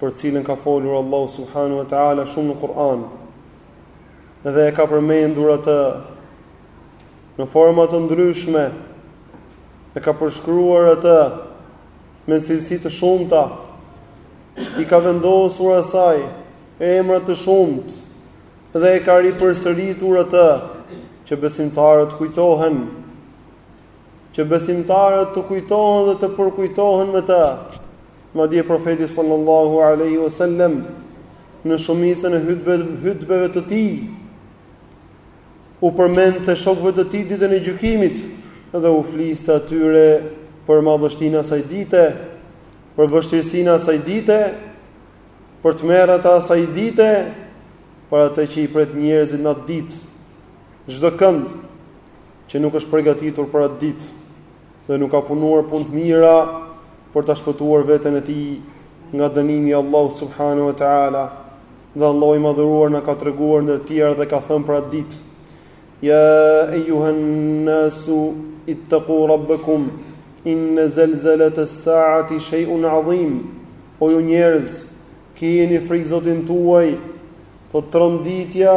për të cilën ka folur Allahu subhanahu wa taala shumë në Kur'an. Dhe e ka përmendur atë në forma të ndryshme. E ka përshkruar atë me cilësi të shumta. I ka vendosur asaj emra të shumtë dhe e ka ripërsëritur atë që besimtarët t'kujtohen që besimtarët të kujtohen dhe të përkujtohen me të Madje Profeti sallallahu alaihi wasallam në shumicën e hutbeve të tij u përmendte shokëve të tij ditën e gjykimit dhe u fliste atyre për madhështinë e asaj dite, për vështirësinë e asaj dite, për tmerret e asaj dite, për atë që i pret njerëzit në atë ditë. Çdo kënd që nuk është përgatitur për atë ditë, dhe nuk ka punuar punë të mira për ta shpëtuar veten e tij nga dënimi i Allahut subhanahu wa taala. Dhe Allahu i madhëruar na ka treguar ndër të tjera dhe ka thënë për atë ditë: Ya ayyuhan nasu ittaqu rabbakum inna zalzalata as-sa'ati shay'un 'azim. O ju njerëz, keni frikë Zotin tuaj, thotë tronditja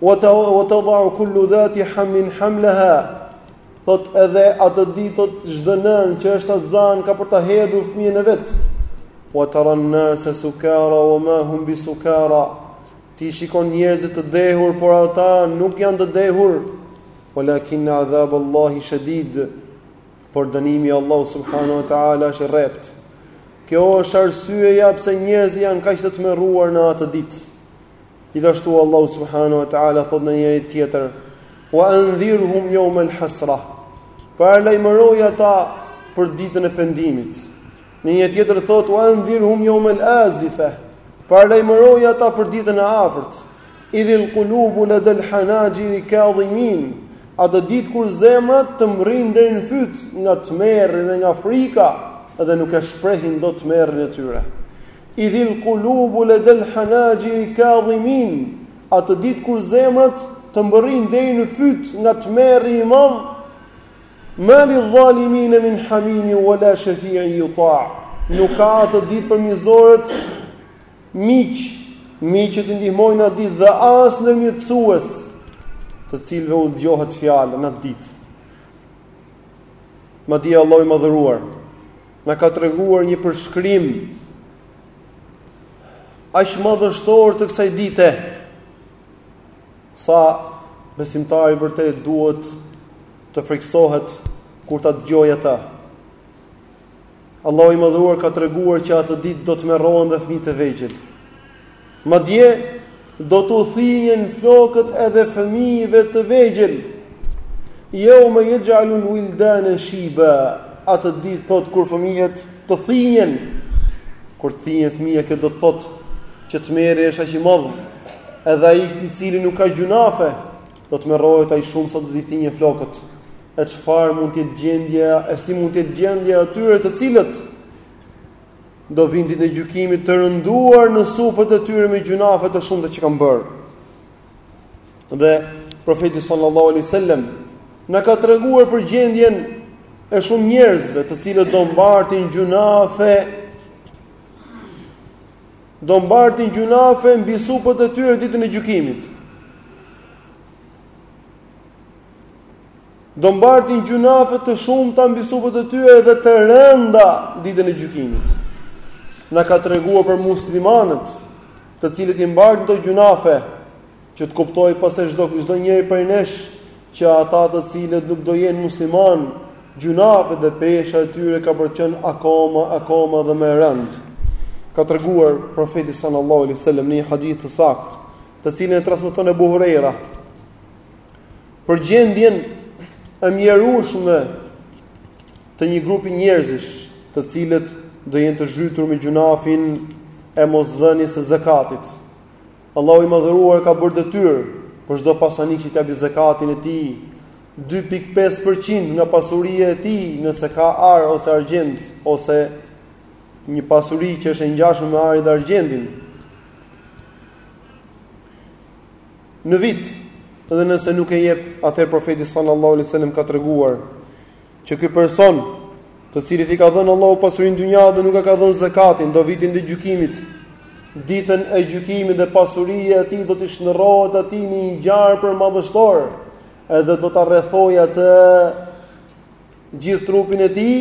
Wa tadhau kullu dhati hamlin hamleha Thotë edhe atë ditë çdo nënë që është shtatzënë ka për ta hedhur fëmijën e vet Wa tara an-nasa sukara wa ma hum bi sukara T'i shikon njerëzit të dehur por ata nuk janë të dehur Wa lakinna adhaba Allahi shedid Por dënimi i Allahut subhanahu wa taala është i rreptë. Kjo është arsyeja pse njerëzit janë kaq të tmerruar në atë ditë. Gjithashtu Allahu subhanahu wa taala thotë në një ajet tjetër: "Wa anzirhum yawm al-hasra." Paralajmëroji ata për ditën e pendimit. Në një ajet tjetër thotë wa anzirhum yawm al-azifa. Paralajmëroji ata për ditën e afërt. Idhil qulubu lad al-hanajir kadhimin. Atë ditë kur zemrat të mbërrin deri në fyt nga tmerri dhe nga frika dhe nuk e shprehin dot tmerrin e tyre. Idhil qulubu lad al-hanajir kadhimin. Atë ditë kur zemrat të mbërrin deri në fyt nga tmerri i madh Ma li dhalimina min hamimin wa la shafi'in yuta. Nuk ka atë ditë për mizorët miq, miq që t'i ndihmojnë në atë ditë dhe as ndërmjetësues, të cilëve u dëgjohet fjala në atë ditë. Madje Allahu i madhëruar na ka treguar një përshkrim aq madhështor të kësaj dite. Sa besimtari vërtet duhet të friksohet kur ta dëgjojë atë. Allahu i Madhuar ka treguar që atë ditë do të tmerrohen dhe fëmijët e vegjël. Madje do t'u thinjen flokët edhe fëmijëve të vegjël. Jeume jexhalul wildane shiba. Atë ditë thotë kur fëmijët të thinjen. Kur të thinjen fëmija që do të thotë Që tmerri është aq i madh, edhe ai i cili nuk ka gjynahe, do të tmerrohet aq shumë sa do t'i thinjen flokët. E çfarë mund të jetë gjendja, e si mund të jetë gjendja e atyre të cilët do vinë ditën e gjykimit të rënduar në supët e tyre me gjynahe të shumta që kanë bërë. Dhe profeti sallallahu alaihi wasallam na ka treguar për gjendjen e shumë njerëzve të cilët do mbartin gjynahe do mbartin gjynahe mbi supët e tyre ditën e gjykimit. Do mbartin gjynahe të shumta mbi supët e tyre dhe të rënda ditën e gjykimit. Na ka treguar për muslimanët, të cilët i mbartin këto gjynahe që të kuptojë pastaj çdo çdo njeri prej nesh që ata të cilët nuk do jenë muslimanë, gjynahet dhe pesha e tyre ka për të qenë akoma, akoma dhe më e rëndë. Ka treguar profeti sallallahu alaihi wasallam në një hadith të saktë, të cilin e transmeton Ebu Hurejra, për gjendjen e mjerueshme të një grupi njerëzish të cilët do jenë të zhytur me gjynahin e mosdhënies së zekatit. Allahu i Madhëruar ka bërë detyrë për çdo pasanik që të japë zakatin e tij 2.5% nga pasuria e tij, nëse ka ar ose argjend ose një pasuri që është e ngjashme me arin dhe argjendin. Në vit, dhe nëse nuk e jep, atëherë profeti sallallahu alajhi wasallam ka treguar që ky person, të cilit i ka dhënë Allahu pasuri në dynja dhe nuk e ka dhënë zakatin, do vijë ditën e gjykimit, ditën e gjykimit dhe pasuria e tij do t'i shndërrohet atij në një gjarpër madhështor, edhe do ta rrethojë atë gjithë trupin e tij,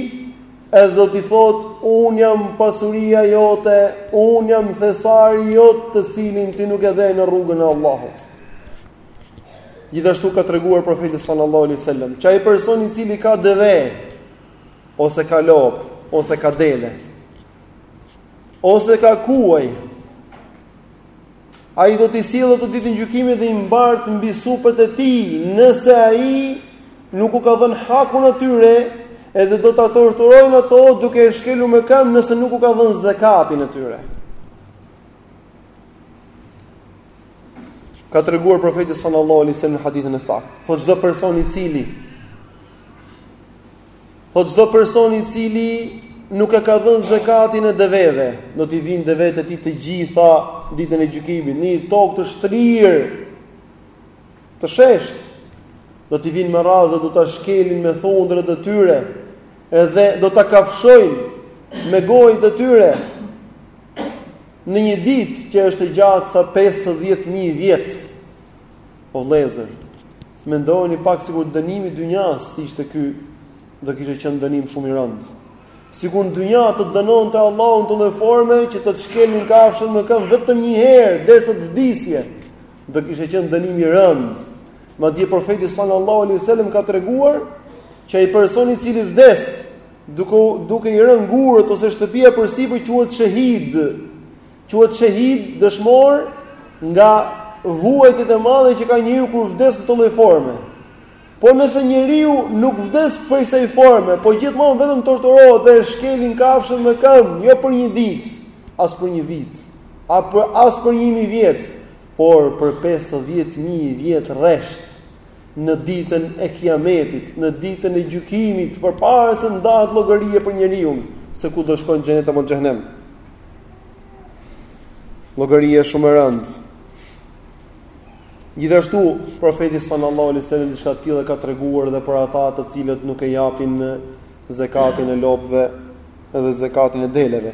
edhe do t'i thotë, unë jam pasuria jote, unë jam thesari jot të cilin ti nuk e dhe në rrugën e Allahut. Gjithashtu ka treguar profeti sallallahu alaihi wasallam, që ai person i cili ka deve ose ka lopë ose ka dele ose ka kuaj ai do t'i sjellë ato ditën e gjykimit dhe i mbart mbi supët e tij, nëse ai nuk u ka dhënë hakun e tyre, edhe do ta torturojnë ato duke e shkelur me këmbë nëse nuk u ka dhënë zekatin e tyre. Ka treguar profeti sallallahu alaihi wasallam në hadithin e saktë. Thotë çdo person i cili, thotë çdo person i cili nuk e ka dhënë zekatin e deveve, do t'i vijnë devet e tij të gjitha ditën e gjykimit, në një tokë të shtrirë, të sheshtë, do t'i vijnë me radhë dhe do ta shkelin me thundrat e tyre, edhe do ta kafshojnë me gojët e tyre, Në një ditë që është e gjatë sa 50000 vjet. O vëllezër, mendojeni pak sikur dënimi i dynjas të ishte ky, do kishte qenë dënim shumë i rëndë. Sikur në dynja të të dënonte Allahu në atë lloj forme që të të shkelnin kafshët me këmbë vetëm një herë derisa të vdisje, do kishte qenë dënim i rëndë. Madje profeti sallallahu alaihi wasallam ka treguar që ai person i cili vdes Duke duke i rënë gurët ose shtëpia përsipër quhet shehid. Quhet shehid dëshmor nga vuajtjet e mëdha që ka njeriu kur vdes në atë lloj forme. Po nëse njeriu nuk vdes prej asaj forme, po gjithmonë vetëm torturohet dhe shkelin kafshët me këmbë, jo për një ditë, as për një vit, as për 1000 vjet, por për 50000 vjet rresht. në ditën e Kiametit, në ditën e gjykimit, përpara se ndahet llogaria për njeriun, se ku do shkojë në xhenet apo xhehenem. Llogaria është shumë e rëndë. Gjithashtu, profeti sallallahu alaihi wasallam diçka të tillë ka treguar dhe për ata të cilët nuk e japin zekatin e lopëve dhe zekatin e deleve.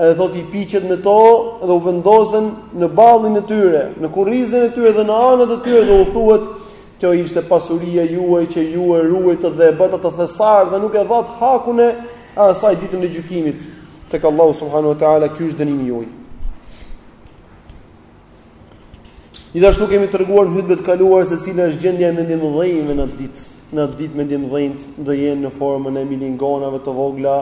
Edhe thotë i piqet me to dhe u vendosen në ballin e tyre, në kurrizin e tyre dhe në anët e tyre dhe u thuhet kjo ishte pasuria juaj që ju e ruajtët dhe e bëtë atë thesar dhe nuk e dhatë hakun e asaj ditën e gjykimit tek Allahu subhanahu wa taala ky është dënimi juaj. Gjithashtu kemi treguar në hutbet e kaluara se cila është gjendja e mendjemëdhenjve atë ditë. Atë ditë mendjemëdhenjtë do jenë në formën e milingonave të vogla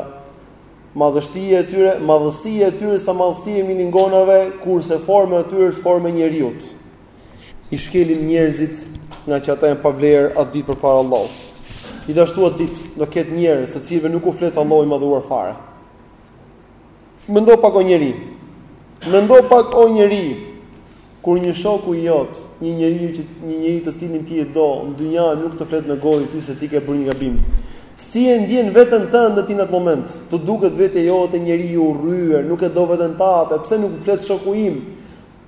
Madhështia e tyre, madhësia e tyre sa madhësia e milingonave, kurse forma e tyre është forma e njeriut. I shkelin njerëzit ngaqë ata janë pa vlerë atë ditë përpara Allahut. Gjithashtu atë ditë do ketë njerëz të cilëve nuk u flet Allahu i madhëruar fare. Mendo pak o njeri. Mendo pak o njeri. Kur një shoku yt, një njeri që një njeri të cilin ti e do, në dynja nuk të flet me gojë ty se ti ke bërë një gabim. Si e ndjen veten tënde ti në atë moment? Të duket vetja jote njeri i urryer, nuk e do veten tate, pse nuk flet shoku im?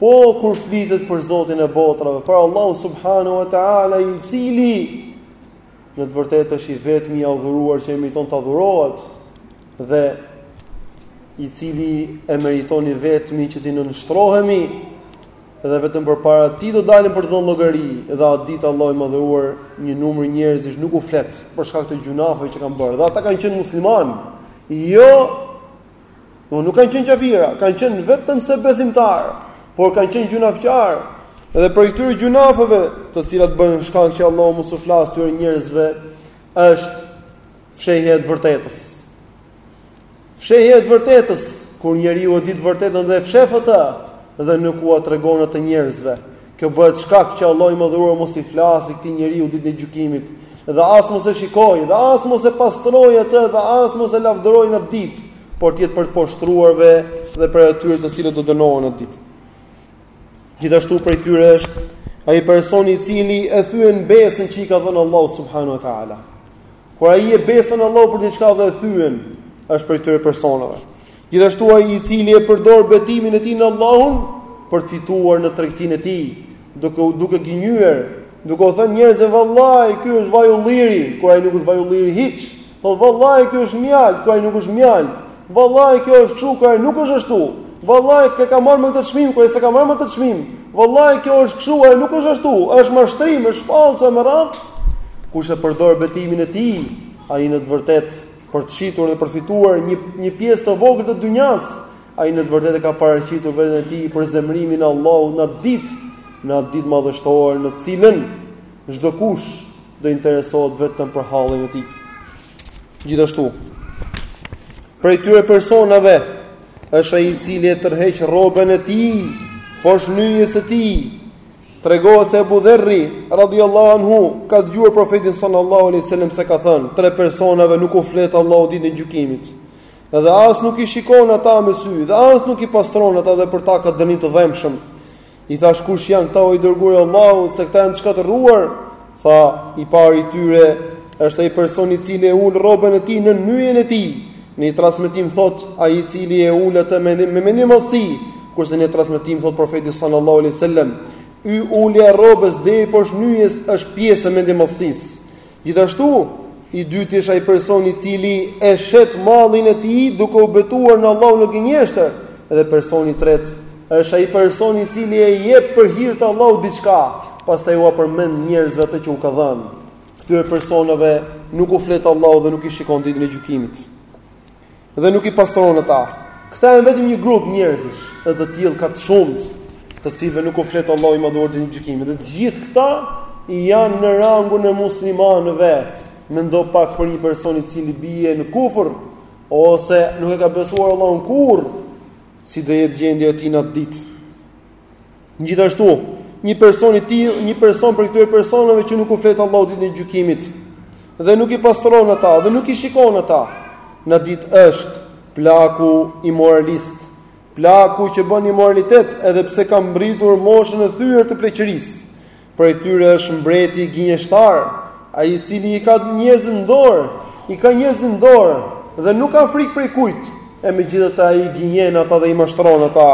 Po kur flitet për Zotin e botrave, për Allahun subhanahu wa taala, i cili në të vërtetë është i vetmi i adhuruar që meriton të adhurohet dhe i cili e meriton i vetmi që t'i nënshtrohemi dhe vetëm përpara tij do dalim për të dhënë llogari dhe atë ditë Allahu i madhëruar një numër njerëzish nuk u flet për shkak të gjynafeve që kanë bërë dhe ata kanë qenë muslimanë jo Do nuk kanë qenë qafira, kanë qenë vetëm se besimtarë, por kanë qenë gjynafqarë. Dhe prej këtyre gjynafeve, të cilat bëhen shkak që Allahu mos u flasë këtyre njerëzve, është fshehja e të vërtetës. Fshehja e të vërtetës, kur njeriu e di të vërtetën dhe e fsheh atë dhe nuk ua tregon atë njerëzve, Kjo bëhet shkak që Allahu i madhëruar mos i flasë këtij njeriu ditën e gjykimit, dhe as mos e shikojë, dhe as mos e pastrojë atë, dhe as mos e lavdërojë n'atë ditë, por të jetë prej të poshtëruarve dhe prej atyre të cilët do dënohen n'atë ditë. Gjithashtu prej tyre është ai personi i cili e thyen besën që i ka dhënë Allahu subhanahu wa taala. Kur ai e besën Allahun për diçka dhe e thyen, është prej tyre personave. Gjithashtu ai i cili e përdor betimin e tij në Allahun për të fituar në tregtinë e tij, duke duke gënjyer, duke u thënë njerëzve vallahi ky është vaj ulliri, kur ai nuk është vaj ulliri hiç. Po vallahi ky është mjaltë, kur ai nuk është mjaltë. Vallahi kjo është kështu, kur ai nuk është ashtu. Vallahi e ka marrë me këtë çmim, kur ai s'e ka marrë me këtë çmim. Vallahi kjo është kështu, ai nuk është ashtu. Është mashtrim, është fallco e me radhë. Kush e përdor betimin e tij, ai në të vërtetë për të shitur dhe përfituar një një pjesë të vogël të dynjas, ai në të vërtetë ka paraqitur veten e tij për zemrimin e Allahut në atë ditë, në atë ditë madhështore në të cilën çdo kush do interesohet vetëm për hallin e tij. Gjithashtu, prej tyre personave është ai i cili e tërheq rrobën e tij poshtë nyjës së tij Tregohet se Abu Dherri radhiyallahu anhu ka dëgjuar profetin sallallahu alaihi wasallam se ka thënë: "Tre personave nuk u flet Allahu ditën e gjykimit. Dhe as nuk i shikon ata me sy, dhe as nuk i pastron ata dhe për ta ka dënim të dhembshëm." I thashë: "Kush janë këta o i dërguari i Allahut, se këta janë të shkatërruar?" Tha, i pari i tyre është ai personi i cili e ul rrobën e tij nën nyjen e tij. Në një transmetim thotë, ai i cili e ul atë me mendjemadhësi, kurse në një transmetim thotë profeti sallallahu alaihi wasallam, "Y ulja e rrobës deri poshtë nyjes është pjesë e mendjemadhësisë." Gjithashtu, i dyti është ai personi i cili e shet mallin e tij duke u betuar në Allahun në gënjeshtër, dhe personi i tretë Është ai person i cili e jep për hir të Allahut diçka, pastaj ua përmend njerëzve atë që u ka dhënë. Këtyre personave nuk u flet Allahu dhe nuk i shikon ditën e gjykimit. Dhe nuk i pastron ata. Këta janë vetëm një grup njerëzish, dhe të tillë ka të shumtë, të cilëve nuk u flet Allahu i madhuar ditën e gjykimit. Dhe të gjithë këta janë në rangun e muslimanëve. Mendo pak për një person i cili bie në kufër ose nuk e ka besuar Allahun kurrë Si do jetë gjendja e tij në atë ditë? Gjithashtu, një person i tillë, një person prej këtyre personave që nuk u flet Allahu ditën e gjykimit dhe nuk i pastron ata dhe nuk i shikon ata, në atë ditë është plaku imoralist, plaku që bën imoralitet edhe pse ka mbërritur moshën e thyer të pleqërisë. Prej tyre është mbreti gënjeshtar, ai i cili i ka njerëzit në dorë, i ka njerëzit në dorë dhe nuk ka frikë prej kujt, e megjithatë ai i gënjen ata dhe i mashtron ata.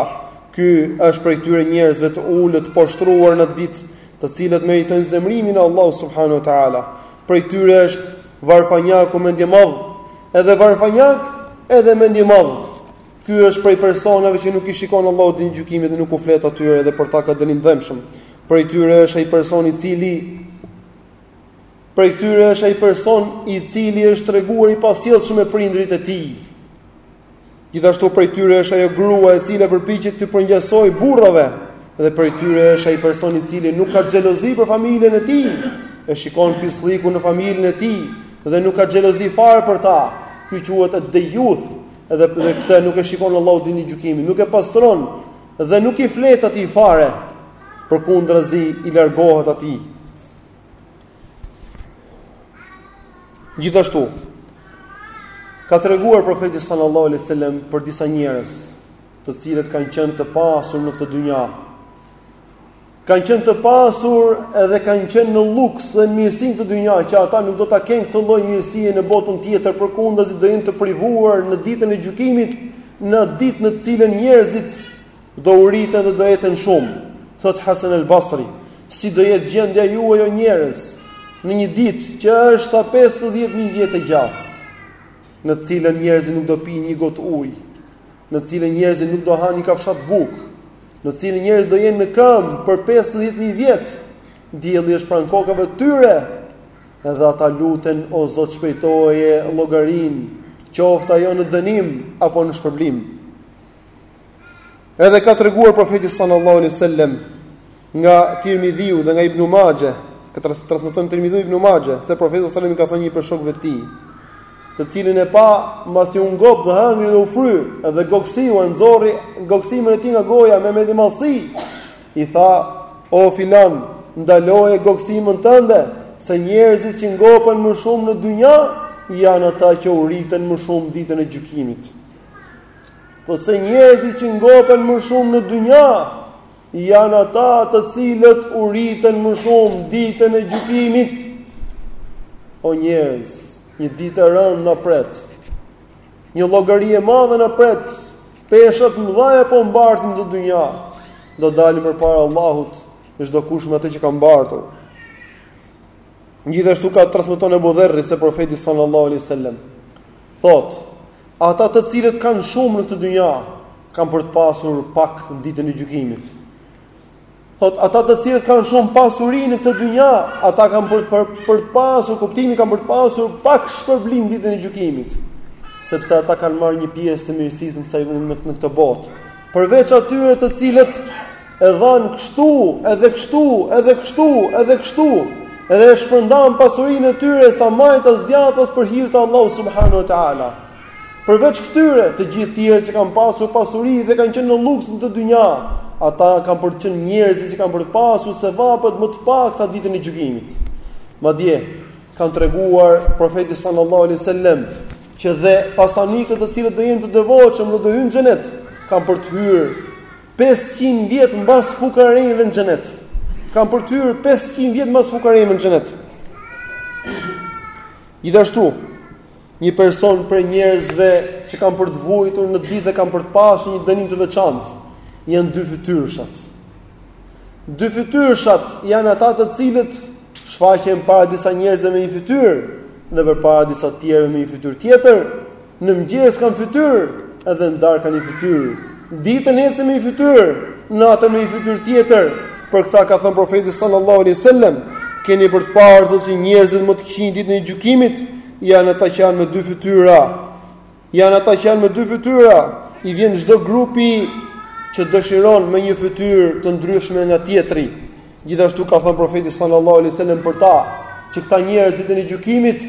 Ky është prej këtyre njerëzve të ulët, të poshtruar në atë ditë, të cilët meritojnë zemërimin e Allahut subhanahu wa taala. Prej tyre është varfanjaku mendjemadh, edhe varfanjak, edhe mendjemadh. Ky është prej personave që nuk i shikon Allahu ditën e gjykimit dhe nuk u flet atyre dhe për ta ka dënim të dhëmshëm. Prej tyre është ai person i cili Prej tyre është ai person i cili është treguar i pasjellshëm me prindërit e tij. Gjithashtu prej tyre është ajo grua e cila përpiqet t'u përngjasojë burrave dhe prej tyre është ai person i cili nuk ka xhelozi për familjen e tij, e shikon pisllikun në familjen e tij dhe nuk ka xhelozi fare për ta. Ky quhet ed-dejuth, edhe këtë nuk e shikon Allahu ditën e gjykimit, nuk e pastron, Dhe nuk i flet atij fare, përkundrazi i largohet atij. Gjithashtu, ka treguar profeti sallallahu alaihi wasallam për disa njerëz, të cilët kanë qenë të pasur në këtë dynja, kanë qenë të pasur edhe kanë qenë në luks dhe në mirësi në këtë dynja që ata nuk do ta kenë këtë lloj mirësie në botën tjetër përkundrazi do jenë të privuar në ditën e gjykimit në ditë në të cilën njerëzit do uriten dhe do eten shumë thotë Hasan al-Basri si do jetë gjendja juaj o njerëz në një ditë që është sa 50000 vjet e gjatë në të cilën njerëzit nuk do pinë një gotë ujë në të cilën njerëzit nuk do hanë një kafshatë bukë, në të cilën njerëzit do jenë në këmbë për 50000 vjet. Dielli është pranë kokave të tyre. Edhe ata luten o Zot shpejtoje llogarinë, qoftë ajo në dënim apo në shpërblim. Edhe ka treguar profeti sallallahu alaihi wasallam Nga Tirmidhiu dhe nga Ibn Majah, që transmeton Tirmidhiu Ibn Majah, se profeti sallallahu alajhi wasallam i ka thënë një prej shokëve të tij, të cilin e pa mbasi u ngop dhe hëngri dhe u fry, edhe goksiu e nxorri goksimin e tij nga goja me mendjemadhësi. I tha: "O filan, ndaloje goksimin tënde, se njerëzit që ngopen më shumë në dynja janë ata që uriten më shumë ditën e gjykimit." Po se njerëzit që ngopen më shumë në dynja Janë ata të cilët uriten më shumë ditën e gjykimit. O njerëz, një ditë e rëndë na pret. Një llogari e madhe na pret. Pesha të mëdhaja po mbartin në dynja. Do dalim përpara Allahut, çdo kush me atë që ka mbartur. Gjithashtu ka transmetuar Abu Dherri se profeti sallallahu alaihi wasallam thot: Ata të cilët kanë shumë në këtë dynja, kanë për të pasur pak në ditën e gjykimit. Thot ata të cilët kanë shumë pasuri në këtë dynja, ata kanë për për, për të pasur kuptimi kanë për të pasur pak shpërblim ditën e gjykimit, sepse ata kanë marrë një pjesë të mirësisë në kësaj në, në këtë botë. Përveç atyre të cilët E dhanë kështu, edhe kështu, edhe kështu, edhe kështu, edhe e shpërndanë pasurinë e tyre sa majtas djathtas për hir të Allahut subhanahu wa taala. Përveç këtyre, të gjithë tjerë që kanë pasur pasuri dhe kanë qenë në luks në këtë dynja, ata kanë për të qenë njerëzit që kanë për të pasur sevapet më të pakta ditën e gjykimit. Madje, ka treguar profeti sallallahu alaihi wasallam, që dhe pasanikët të cilët do jenë të devotshëm dhe do hynë në xhenet, kanë për të hyrë 500 vjet mbas fukarenjve në xhenet. Kanë për të hyrë 500 vjet mbas fukarenjve në xhenet. Gjithashtu, një person prej njerëzve që kanë për të vuajtur atë ditë dhe kanë për të pasur një dënim të veçantë, janë dy fytyrshat. Dy fytyrshat janë ata të cilët shfaqen para disa njerëzve me një fytyrë dhe përpara disa të tjerëve me një fytyrë tjetër. Në mëngjes kanë një fytyrë, edhe në darkë kanë një fytyrë. Ditën ecin me një fytyrë, natën me një fytyrë tjetër. Për këta ka thënë profeti sallallahu alaihi wasallam, keni për të parë thotë që njerëzit më të këqinj ditën e gjykimit janë ata që janë me dy fytyra. Janë ata që janë me dy fytyra, i vjen çdo grupi që dëshiron me një fytyrë të ndryshme nga tjetri. Gjithashtu ka thënë profeti sallallahu alaihi wasallam për ta, që këta njerëz ditën e gjykimit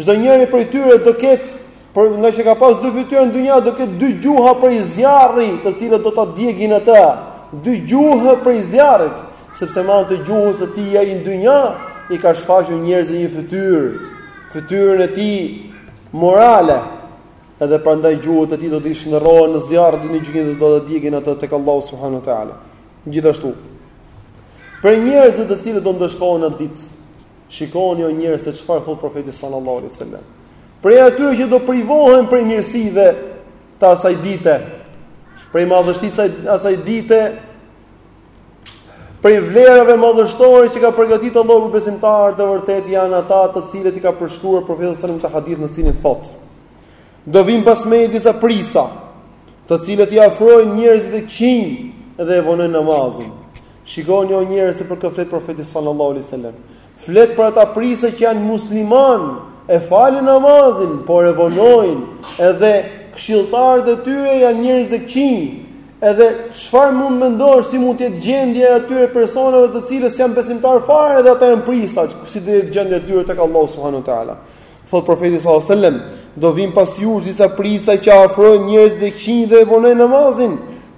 çdo njeri prej tyre do ketë për ngaqë ka pas dy fytyra në dynja do ketë dy gjuha prej zjarri, të cilat do ta djegin atë. Dy gjuha prej zjarrit, sepse me anë të gjuhës së tij ai në dynja i ka shfaqur njerëzve një fytyrë, fytyrën e tij morale. Edhe prandaj gjuhët e tij do të shndërrohen në zjarr ditën e gjykimit dhe do ta djegin atë tek Allahu subhanahu wa taala. Gjithashtu, prej njerëzve të cilët do ndëshkohen atë ditë, shikoni o njerëz se çfarë thot profeti sallallahu alaihi wasallam. Prej atyre që do privohen prej mirësive të asaj dite, prej madhështisë së asaj dite, prej vlerave madhështore që ka përgatitur Allahu për besimtarët e vërtetë janë ata të cilët i ka përshkruar profeti sallallahu alaihi wasallam në hadithin në të cilin thot. Do vijnë pas meje disa prisa, të cilët i afrojnë njerëzit e këqinj dhe e vonojnë namazin. Shikoni o njerëz se për kë flet profeti sallallahu alaihi wasallam. Flet për ata prisa që janë musliman, e falin namazin, por e vonojnë, edhe këshilltarët e tyre janë njerëzit e këqinj. Edhe çfarë mund mendosh si mund të jetë gjendja e atyre personave të cilët s'janë besimtarë fare dhe ata janë prisa, si do të jetë gjendja e tyre tek Allahu subhanahu wa taala. Thotë profeti sallallahu alajhi wasallam, do vijnë pas jush disa prisa që afrojnë njerëzit e këqinj dhe e vonojnë namazin.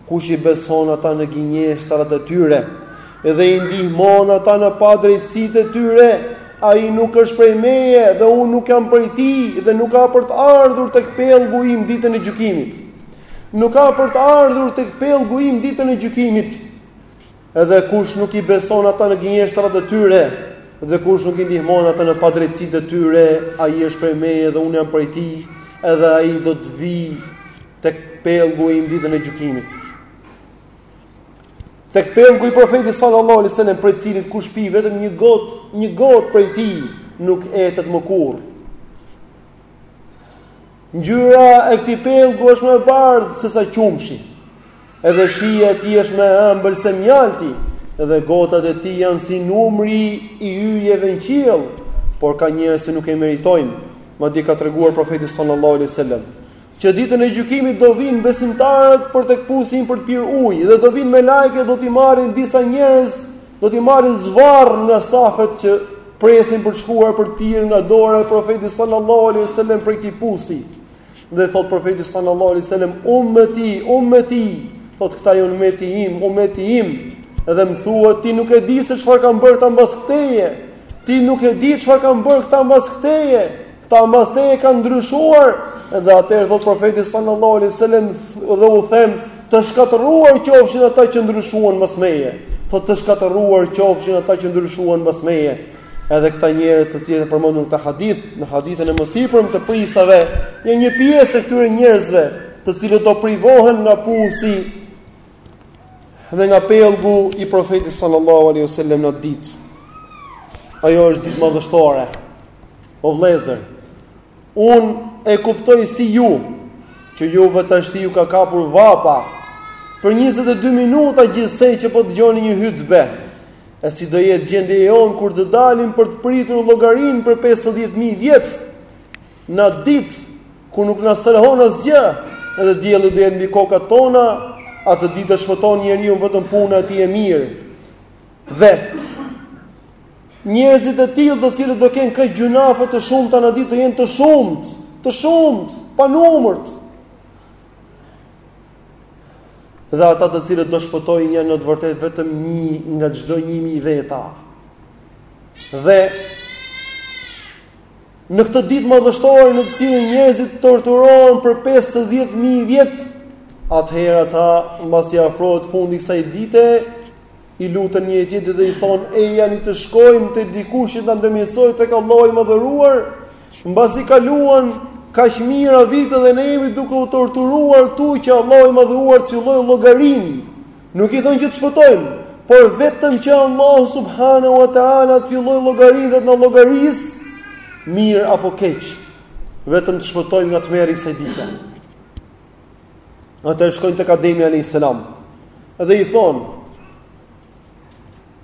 Kush i beson ata në gënjeshtrat e tyre dhe i ndihmon ata në padrejtësitë e tyre, ai nuk është prej meje dhe unë nuk jam prej tij dhe nuk ka për të ardhur tek pellgu im ditën e gjykimit. Nuk ka për të ardhur tek pellgu im ditën e gjykimit. Edhe kush nuk i beson ata në gënjeshtrat e tyre dhe kush nuk i ndihmon ata në padrejtësitë e tyre, ai është prej meje dhe unë jam prej tij, edhe ai do të vijë tek pellgu im ditën e gjykimit. Tek pellgu i profetit sallallahu alaihi wasallam prej të cilit kush pi vetëm një gotë, një gotë prej tij nuk etet më kurrë. Ngjyra e këtij pellgu është më e bardhë se sa qumshi. Edhe shija e tij është më e ëmbël se mjalti, dhe gotat e tij janë si numri i yjeve në qiell, por ka njerëz që nuk e meritojnë, madje ka treguar profeti sallallahu alaihi wasallam, që ditën e gjykimit do vijnë besimtarët për tek pusi për të pirë ujë dhe do vijnë melaiket do t'i marrin disa njerëz do t'i marrin zvarr nga safet që presin për të shkuar për të pirë nga dora e profetit sallallahu alaihi wasallam prej këtij pusi. Dhe thot profeti sallallahu alaihi wasallam ummeti ummeti thot këta janë ummeti im ummeti im dhe më thuhet ti nuk e di se çfarë kanë bërë këta mbas teje ti nuk e di çfarë kanë bërë këta mbas teje Këta mbas teje kanë ndryshuar dhe atëherë thot profeti sallallahu alaihi wasallam dhe u them të shkatërruar qofshin ata që ndryshuan mbas meje. Thotë të shkatërruar qofshin ata që ndryshuan mbas meje. Edhe këta njerëz të cilët u përmendën në këtë hadith, në hadithin e mësipërm të prisave, janë një pjesë e këtyre njerëzve, të cilët do privohen nga pusi Dhe nga pellgu i profetit sallallahu alaihi wasallam në atë ditë. Ajo është ditë madhështore. O vëllezër, unë e kuptoj si ju që ju vetë tashti ju ka kapur vapa për 22 minuta gjithsej që po dëgjoni një hutbe. E si do jetë gjendja jonë kur të dalim për të pritur llogarinë për 50000 vjet? Në atë ditë kur nuk na strehon asgjë, edhe dielli do jetë mbi kokat tona, atë ditë do shpëtojë njeriun vetëm puna e tij e mirë. Dhe njerëzit e tillë të cilët do kenë kaq gjynafe të shumta në atë ditë do jenë të shumtë, të shumtë, panumërt. Dhe ata të cilët do shpëtojnë janë në të vërtetë vetëm një nga çdo 1000 veta. Dhe Në këtë ditë madhështore në të cilën njerëzit torturohen për 50000 vjet, atëherë ata mbasi afrohet fundi i kësaj dite, i luten njëri-tjetrit dhe i thonë: "Ejani të shkojmë te dikush që të na ndërmjetësojë tek Allahu i mëdhëruar?" Mbasi kaluan kaq mijëra vite dhe ne jemi duke u torturuar tu që Allahu i madhëruar të fillojë llogarinë Nuk i thonë që të shpëtojmë, por vetëm që Allahu subhanahu wa taala të fillojë llogarinë dhe të na llogarisë mirë apo keq. Vetëm të shpëtojmë nga tmerri i kësaj dite. Ata shkojnë tek Ademi alayhis salam dhe i thonë: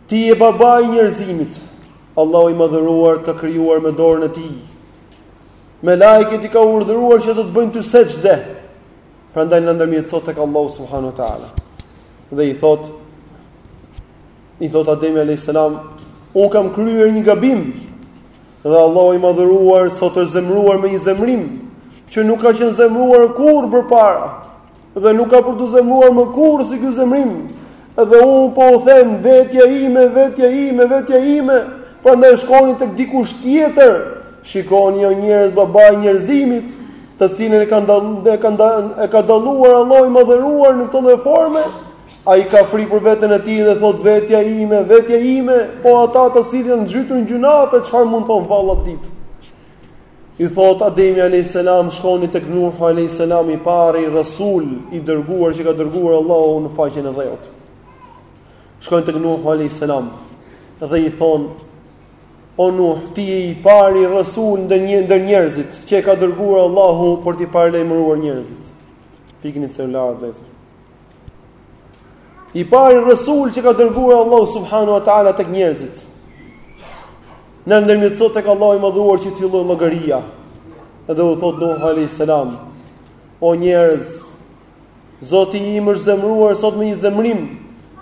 Ti je babai i njerëzimit. Allahu i madhëruar të ka krijuar me dorën e tij. Melaiket i ka urdhëruar që të të bëjnë ty sexhde. Prandaj na ndërmjetëso tek Allahu subhanahu wa taala. Dhe i thotë i thotë Ademi alayhis salam, "Unë kam kryer një gabim." Dhe Allahu i madhëruar sot është zemëruar me një zemrim që nuk ka qenë zemëruar kurrë përpara dhe nuk ka për t'u zemëruar më kurrë si ky zemrim. Dhe unë po u them vetja ime, vetja ime, vetja ime, prandaj shkoni tek dikush tjetër. Shikoni o njerëz babai i njerëzimit, të cilin e ka ndal e ka dal e ka dalluar Allahu i madhëruar në këto forme. Ai ka frikë për veten e tij dhe thotë vetja ime, vetja ime, po ata të cilët janë zhytur në gjynafe, çfarë mund të thonë vallë atë ditë. I thotë Ademi alayhis salam, shkoni tek Nuhu alayhis salam i pari rasul i dërguar që e ka dërguar Allahu në faqen e dheut. Shkojnë tek Nuhu alayhis salam dhe i thonë O Nuh, ti je i pari rasul ndër njerëzit që e ka dërguar Allahu për t'i paralajmëruar njerëzit. Fikni celularët vetë. I pari resul që ka dërguar Allahu subhanahu wa ta'ala tek njerëzit. Na ndërmjetëso tek Allahu i Madhëruar që të fillojë llogaria. Edhe u thot Nuh alayhis salam, o njerëz, Zoti im është zemruar sot me një zemrim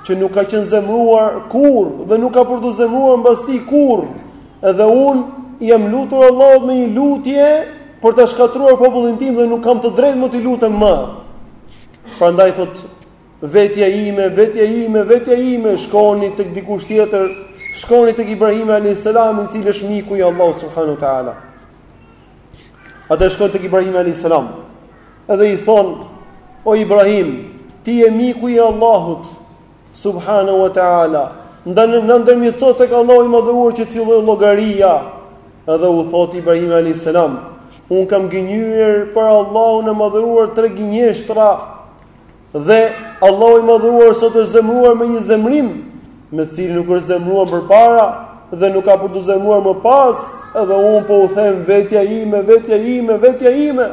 që nuk ka qenë zemruar kurr dhe nuk ka për t'u zemruar mbas tij kurr. Edhe un jam lutur Allahut me një lutje për ta shkatërruar popullin tim dhe nuk kam të drejtë më t'i lutem më. Prandaj thot vetja ime, vetja ime, vetja ime, shkoni tek dikush tjetër, shkoni tek Ibrahim alayhis salam, i cili është miku i Allahut subhanahu wa taala. Ata shkojnë tek Ibrahim alayhis salam. Edhe i thon, o Ibrahim, ti je miku i Allahut, Subhanahu wa ta'ala, na ndërmjetëso tek Allahu i madhëruar që të fillojë llogaria. Edhe u thot Ibrahim alayhis salam, un kam gënjyer për Allahun e madhëruar tre gënjeshtra dhe Allahu i madhëruar sot është zemruar me një zemrim me të cilin nuk është zemruar përpara dhe nuk ka për t'u zemruar më pas, edhe un po u them vetja ime, vetja ime, vetja ime.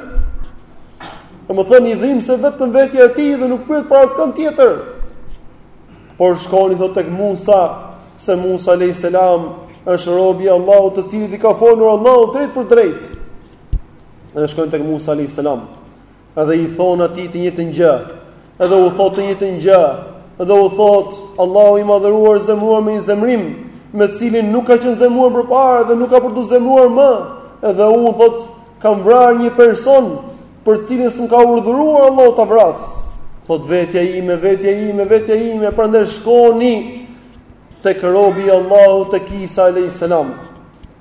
Domethënë, i dhimset vetëm vetja e tij dhe nuk pyet për askënd tjetër. Por shkoni thot tek Musa, se Musa alayhis salam është robi i Allahut të cilit i ka folur Allahu drejtpërdrejt. Dhe shkojnë tek Musa alayhis salam. Edhe i thonë atij të njëjtën gjë, Edhe u thotë të njëjtën gjë, edhe u thotë Allahu i madhëruar zemruar me një zemrim, me të cilin nuk ka qenë zemruar përpara dhe nuk ka për t'u zemruar më. Edhe un thotë kam vrarë një person për të cilin s'më ka urdhëruar Allahu ta vras. Thot vetja ime, vetja ime, vetja ime, prandaj shkoni tek robi i Allahut tek Isa alayhis salam.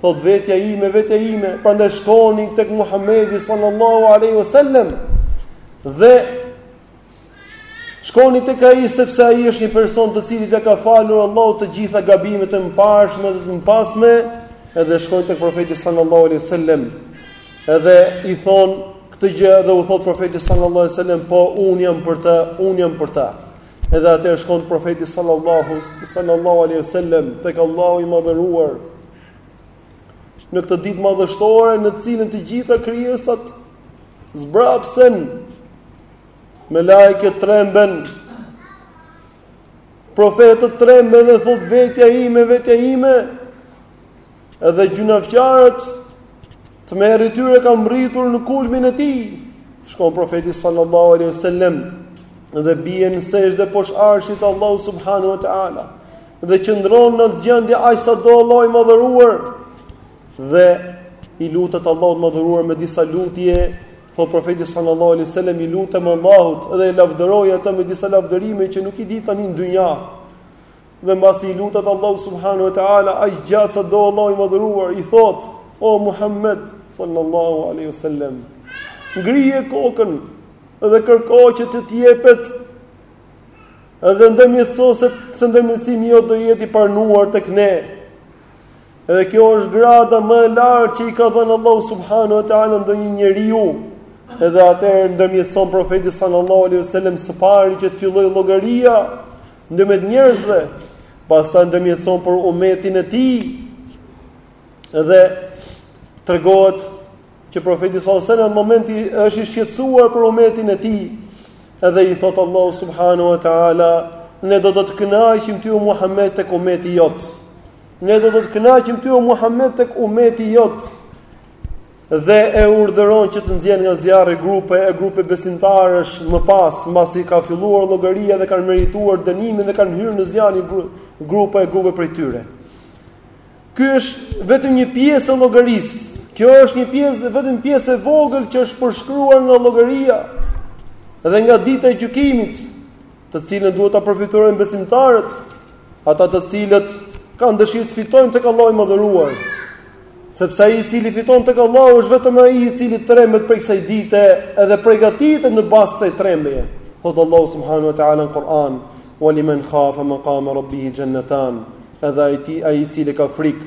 Thot vetja ime, vetja ime, prandaj shkoni tek Muhamedi sallallahu alaihi wasallam dhe shkoni tek ai sepse ai është një person të cilit ia ka falur Allahu të gjitha gabimet e mëparshme dhe të mëpasme, edhe shkojnë tek profeti sallallahu alaihi wasallam. Edhe i thon këtë gjë dhe u thot profeti sallallahu alaihi wasallam, po un jam për të, un jam për të. Edhe atëherë shkon profeti sallallahu sallallahu alaihi wasallam tek Allahu i madhëruar. Në këtë ditë madhështore në të cilën të gjitha krijesat zbrapsen melaiket tremben. Profetët tremben dhe thot vetja ime, vetja ime. Edhe gjynahqarët tmerri i tyre kanë mbritur në kulmin e tij. Shkon profeti sallallahu alaihi wasallam dhe bie në sexhde poshtë arshit të Allahut subhanahu wa taala dhe qëndron në atë gjendje aq sa do Allahu i madhëruar dhe i lutet Allahut të madhëruar me disa lutje thotë profeti sallallahu alaihi wasallam i lutem Allahut dhe e lavdëroj atë me disa lavdërime që nuk i di tani në dynja Dhe mbasi i lutet Allahut subhanahu wa taala, aq gjatë sa do Allahu i madhëruar i thotë: "O Muhammed sallallahu alaihi wasallam, ngrije kokën dhe kërko që të të jepet edhe ndërmjetëso se se ndërmjetësimi jot do jetë i pranuar tek ne. Edhe kjo është grada më e lartë që i ka dhënë Allahu subhanahu wa taala ndonjë njeriu. Edhe atëherë ndërmjetëson profeti sallallahu alaihi wasallam së pari që të fillojë llogaria ndërmjet njerëzve, pastaj ndërmjetëson për umetin e tij. Dhe tregohet që profeti sallallahu alaihi wasallam në atë moment është i shqetësuar për umetin e tij, edhe i thotë Allahu subhanahu wa taala, ne do të të kënaqim ty o Muhammed tek umeti jot. Ne do të të kënaqim ty o Muhammed tek umeti jot. dhe e urdhëron që të nxjerrë nga zjarri grupe e grupe besimtarësh më pas, mbasi ka filluar llogaria dhe kanë merituar dënimin dhe kanë hyrë në zjarr grupe e grupe prej tyre. Ky është vetëm një pjesë e llogarisë. Kjo është një pjesë vetëm pjesë e vogël që është përshkruar nga llogaria dhe nga dita e gjykimit. të cilën duhet ta përfytyrojnë besimtarët, ata të cilët kanë dëshirë të fitojnë tek Allahu i madhëruar. Sepse ai i cili fiton tek Allahu është vetëm ai i cili trembet prej kësaj dite edhe përgatitet në bazë të kësaj trembjeje. Thotë Allahu subhanahu wa taala në Kur'an, "Wa liman khafa maqama rabbihi jannatan." Edhe atij ai i cili ka frikë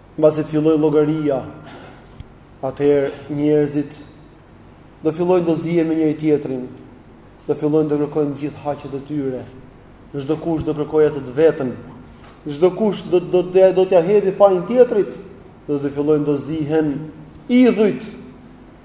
Mbasi të fillojë llogaria, atëherë njerëzit do fillojnë të zihen me njëri-tjetrin, do fillojnë të kërkojnë gjithë haqet e tyre. Çdokush do kërkojë atë të vetën. Çdokush do do të do t'ia hedhë fajin tjetrit dhe do të fillojnë të zihen idhujt.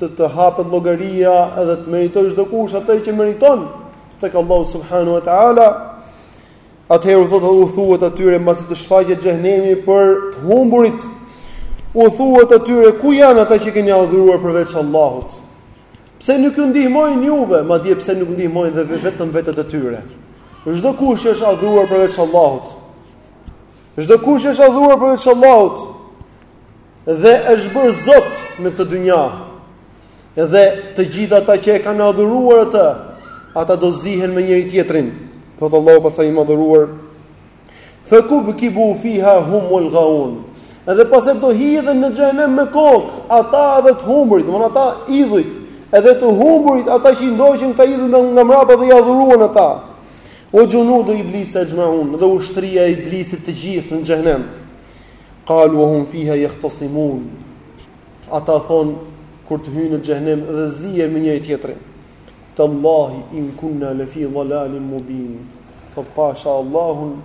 të hapet llogaria edhe të meritojë çdokush atë që meriton tek Allahu subhanahu wa taala. Atëherë u thotë u thuhet atyre mbasi të shfaqet xhehenemi për të humburit. U thuhet atyre ku janë ata që keni adhuruar përveç Allahut? Pse nuk ju ndihmojnë juve, madje pse nuk ndihmojnë dhe vetëm vetet e tyre? Çdokush që është adhuruar përveç Allahut. Çdokush që është adhuruar përveç Allahut, Dhe është bërë Zot në këtë dynja. Dhe të gjithë ata që e kanë adhuruar atë, ata do zihen me njëri tjetrin. Thotë Allahu pasaj i madhuruar, Fë kubkibu fiha hum uel gaun. Edhe pastaj do hidhen në xhenem me kokë, ata edhe të humburit, domthonë ata idhujt, edhe të humburit, ata që i ndoqën këta idhuj nga, nga mbrapa dhe i adhuruan ata. U xhunudu iblisa axhmaun, dhe ushtria e iblisit të gjithë në xhenem. Qalu wa hum fiha yahtasimun. Ata thonë kur të hyjnë në xhenem dhe zihen me njëri tjetrin. Tallahi in kunna la fi dhalalin mubin. Po pasha Allahun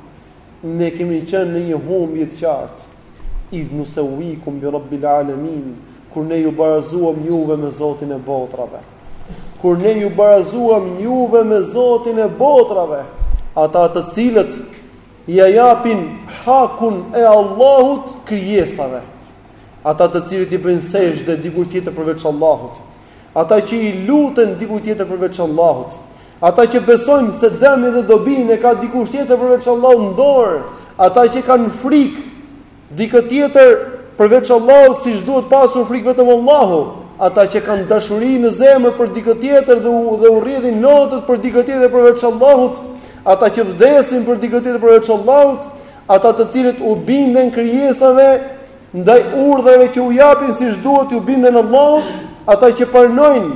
ne kemi qenë në një humbje të qartë. Idh nusawikum bi rabbil alamin kur ne ju barazuam juve me Zotin e botrave. Kur ne ju barazuam juve me Zotin e botrave, ata të cilët Ia japin hakun e Allahut krijesave, ata të cilët i bëjnë sexhde dikujt tjetër përveç Allahut, ata që i luten dikujt tjetër përveç Allahut, ata që besojnë se dëmin dhe dobinë e ka dikush tjetër përveç Allahut në dorë, ata që kanë frikë Dikë tjetër përveç Allahut siç duhet pasur frikë vetëm Allahu, ata që kanë dashuri në zemër për dikë tjetër dhe u dhe u rrjedhin lotët për dikë tjetër përveç Allahut, ata që vdesin për dikë tjetër përveç Allahut, ata të cilët u binden krijesave ndaj urdhërave që u japin siç duhet t'u binden Allahut, ata që parnojnë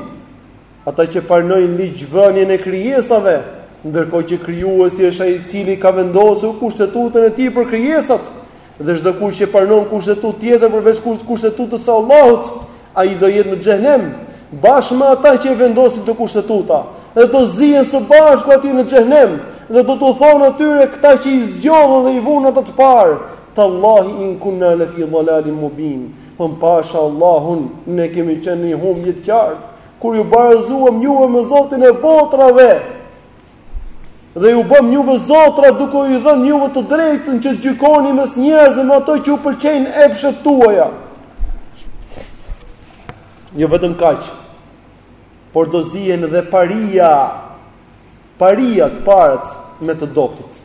Ata që parnojnë ligjvënien e krijesave, ndërkohë që krijuesi është ai i cili ka vendosur kushtetutën e tij për krijesat, dhe çdo kush që parnon kushtetutë tjetër përveç kushtetutës së Allahut, ai do jetë në xhenem, bashkë me ata që e vendosin këto kushtetuta, dhe do zihen së bashku aty në xhenem, dhe do t'u thonë atyre këta që i zgjodhën dhe i vunë ata të parë, tallahi in kunna la fi dhalalin mubin. Thonë pasha Allahun, ne kemi qenë në një humbje të qartë, kur ju barazuam juve me Zotin e botrave, dhe ju bëmë juve zotra duke ju dhënë juve të drejtën që të gjykoni mes njerëzve me ato që u pëlqejnë epshet tuaja. Jo vetëm kaq, por do zihen dhe paria, paria të parët me të dobtit.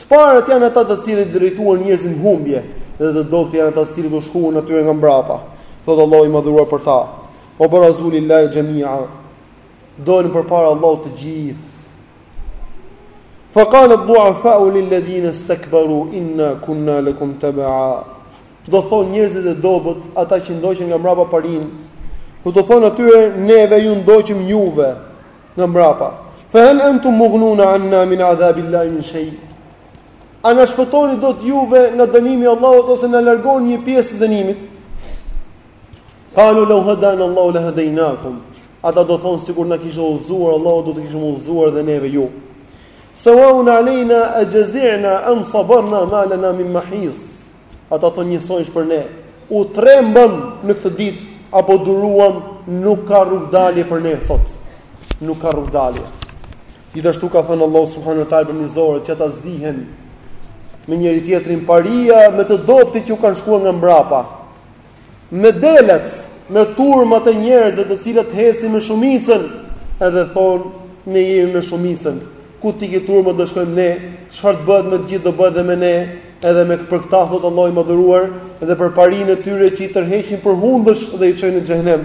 Të parët janë ata të cilët drejtuan njerëzit në humbje dhe të dobët janë ata të cilët u shkuan atyre nga mbrapa. Thotë Allahu i madhëruar për ta. Ua barazu lillahi xhamia. Dolën përpara Allahut të gjithë. Fa qala ad-du'afa lil ladhina istakbaru inna kunna lakum tab'a. Do thonë njerëzit e dobët, ata që ndoqën nga mbrapa parinë, do t'u thonë atyre neve ju ndoqëm juve. Nga mbrapa. Fa hal antum mughnun 'anna min 'adhabillahi min shay'? A na shpëtoni dot juve nga dënimi i Allahut ose na largoni një pjesë të dënimit? Qalu law hadana Allahu la hadaynakum. Ata do thonë sikur na kishte udhëzuar Allahu do të kishim udhëzuar dhe neve ju. Sawaun alejna ajazi'na am sabarna ma lana min mahis. Ata thonë njësoj është për ne. U trembëm në këtë ditë apo duruam, nuk ka rrugdalje për ne sot. Nuk ka rrugdalje. Gjithashtu ka thënë Allahu subhanahu wa taala për mizorët që ata zihen me njëri tjetrin paria me të dobët që u kanë shkuar nga mbrapa. Me delet, me turmat e njerëzve të cilët ecin me shumicën, edhe thonë ne jemi me shumicën. Ku të ikë turma do shkojmë ne. Çfarë të bëhet me të gjithë do bëhet dhe me ne, edhe me për këtë thotë Allahu i madhëruar, edhe për parinë e tyre që i tërheqin për hundësh dhe i çojnë në xhenem.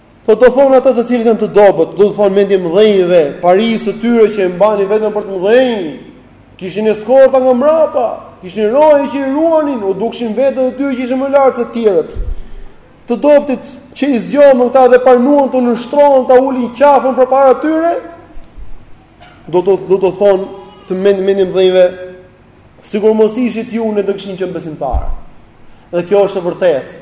Do të thonë ata të cilët janë të dobët, do t'u thonë mendjemëdhenjve, parisë së tyre që e mbanin veten për të mëdhenj. Kishin eskorta nga mbrapa, kishin roje që i ruanin, u dukshin vetes së tyre që ishin më lart se të tjerët. Të dobëtit që i zgjodhën këta dhe pranuan t'u nënshtrohen ta ulin qafën përpara tyre, do t'u do t'u thonë të mend mendjemëdhenjve, sikur mos ishit ju ne do kishim qenë besimtarë. Dhe kjo është e vërtetë.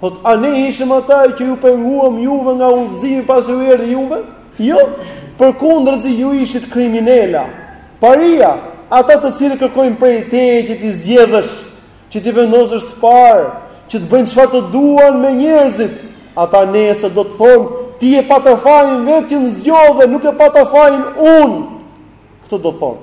Thot, a ne ishim ata që ju penguam juve nga udhëzimi pasi ju erdhi juve? Jo, përkundrazi ju ishit kriminelë. Paria, ata të cilët kërkojnë prej teje që t'i zgjedhësh, që t'i vendosësh të parë, që të bëjnë çfarë të duan me njerëzit, ata nesër do të thonë, ti e pate fajin vetë që na zgjodhe, nuk e pata fajin unë. Këtë do të thonë.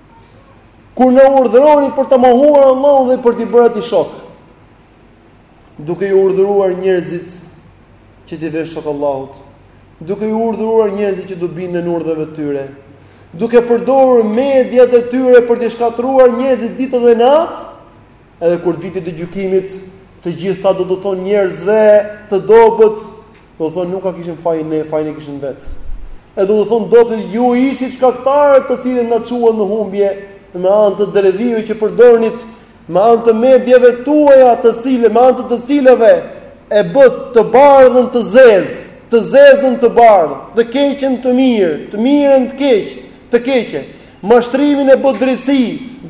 Kur na urdhëronit për ta mohuar Allahun dhe për t'i bërë atij shok, duke i urdhëruar njerëzit që t'i venë shok Allahut, duke i urdhëruar njerëzit që t'u binden urdhrave të tyre, duke përdorur mediat e tyre për t'i shkatërruar njerëzit ditën dhe natën, edhe kur vjen dita e gjykimit, të gjithë këta do t'u thonë njerëzve të dobët, Do t'u thonë nuk e kishim fajin ne, fajin e kishin vetë. E do t'u thonë të dobëtit ju ishit shkaktarët të cilët na çuan në humbje me anë të dredhive që përdornit, me anë të mediave tuaja të cila, me anë të të cilave e bëtë të bardhën të zezë, të zezën të bardhë, të keqen të mirë, të mirën të keq, të keqe. Mashtrimin e bëtë drejtësi,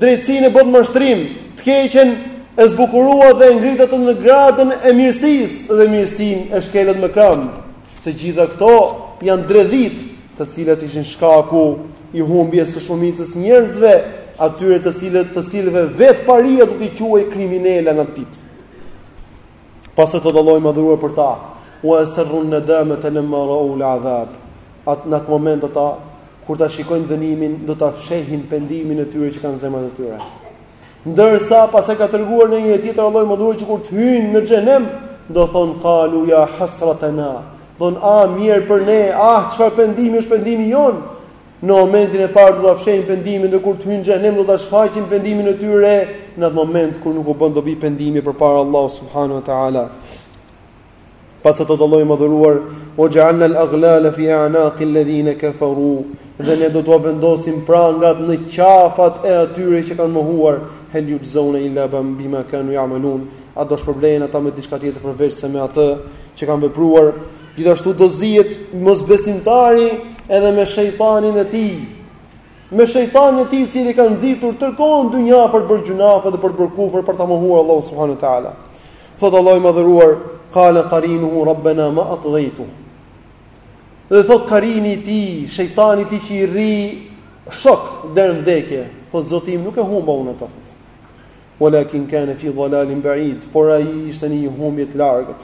drejtësinë e bëtë mashtrim, të keqen e zbukuruat dhe e ngritët atë në gradën e mirësisë dhe mirësinë e shkelët me këmbë. Të gjitha këto janë dredhitë, të cilat ishin shkaku i humbjes së shumicës njerëzve, atyre të cilët të cilëve vetë paria do t'i quajë kriminelë në ditë. Pastaj thotë Allahu i madhëruar për ta, wa asarrun nadamata lamma ra'awul adhab. Në atë moment ata, kur ta shikojnë dënimin, do ta fshehin pendimin e tyre që kanë në zemrat e tyre. Ndërsa pastaj ka treguar në një ajet tjetër Allahu i madhëruar që kur të hyjnë në xhenem, do thonë qalu ya hasratana. Thonë ah mjerë për ne, ah çfarë pendimi është pendimi jonë. Në momentin e parë do ta fshehin pendimin dhe kur të hyjnë në xhenem do ta shfaqin pendimin e tyre në atë moment kur nuk u bën dobi pendimi përpara Allahu subhanahu wa taala. Pastaj thotë Allahu i madhëruar, wa ja'alnal aghlala fi a'naqi alladhina kafaru, dhe ne do t'ua vendosim prangat në qafat e atyre që kanë mohuar, hel yujzauna illa bima kanu ya'malun, a do shpërblehen ata me diçka tjetër përveçse me atë që kanë vepruar? Gjithashtu do zihet mosbesimtari edhe me shejtanin e tij. Me shejtanin e tij i cili e ka nxitur tërë kohën në dynja për të bërë gjunafe dhe për të bërë kufër për ta mohuar Allahu subhanahu wa taala. Thotë Allahu i madhëruar, qala qarinuhu rabbana ma atghaytu. Dhe thotë karini i tij, shejtani i tij që i rri shok deri në vdekje, thotë Zoti im nuk e humba unë atë. Walakin kana fi dhalalin ba'id, por ai ishte në një humbje të largët.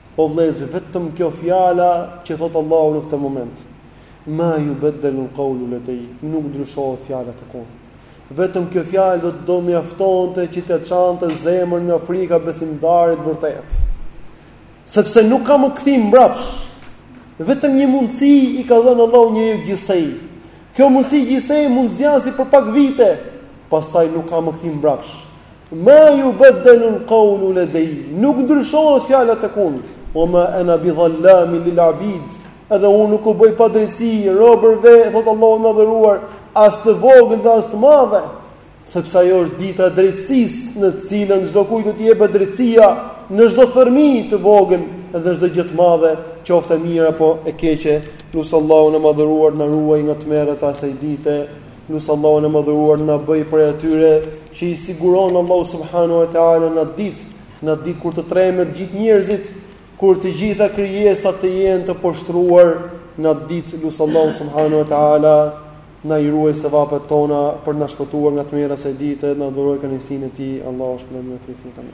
O vëllezër, vetëm kjo fjala që thotë Allahu në këtë moment. Ma yubaddalul qawlu ladayy, nuk ndryshohet fjala tek unë. Vetëm kjo fjalë do të mjaftonte që t'ia çante zemrën nga frika besimtarit të vërtetë. Sepse nuk ka më kthim mbrapsh. Vetëm një mundësi i ka dhënë Allahu një gjithsej. Kjo mundësi gjithsej mund zgjasi për pak vite, pastaj nuk ka më kthim mbrapsh. Ma yubaddalul qawlu ladayy, nuk ndryshohet fjala tek unë, wa ma ana bidhallamin lil abid, edhe unë nuk u bëj padrejtësi robërve, thotë Allahu i madhëruar, as të vogël dhe as të madhe, sepse ajo është dita e drejtësisë në të cilën çdokujt do t'i jepet drejtësia, në çdo thërrmijë të vogël edhe çdo gjë të madhe, qoftë e mirë apo e keqe, lus Allahun e madhëruar na ruaj nga tmerret e asaj dite, Lus Allahun e Madhëruar na bëj prej atyre që i siguron Allahu subhanahu wa taala në atë ditë, në atë ditë kur të tremben gjithë njerëzit, kur të gjitha krijesat të jenë të poshtruar në atë ditë, lus Allahu subhanahu wa taala na i ruaj sevapet tona për na shpëtuar nga tmerret e asaj dite, na dhuroj kënaqësinë e tij, Allahu shpëton me trisë kamë.